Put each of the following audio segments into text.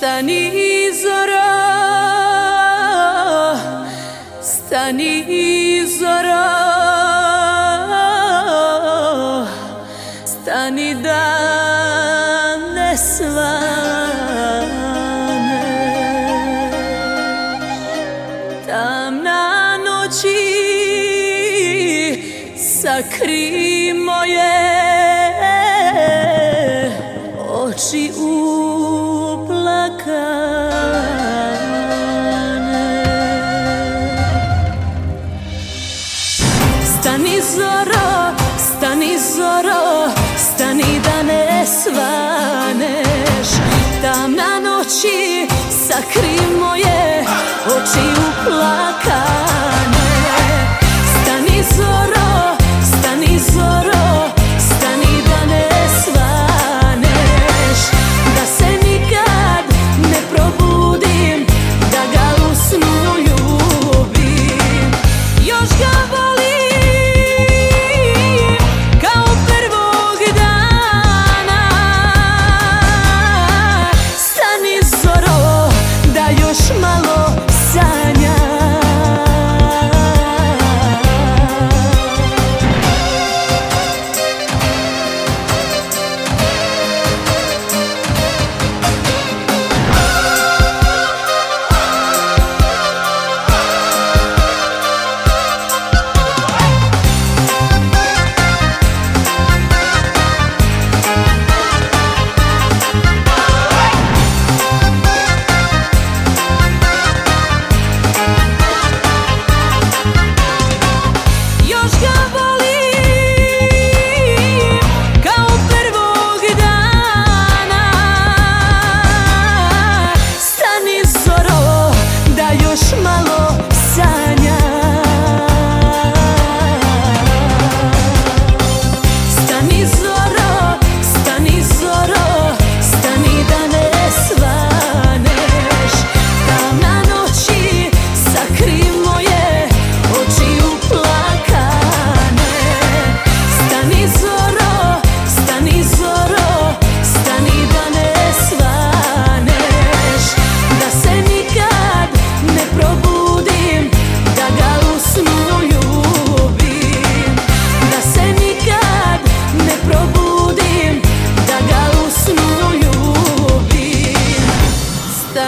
Stani zora, stani zora, stani da ne svaneš. Tamna noći sakri moje oči u zakane. Stani zoro, stani zoro, stani da ne svaneš. Tamna noći sakri moje oči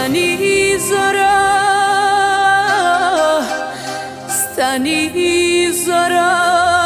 stani zara stani zara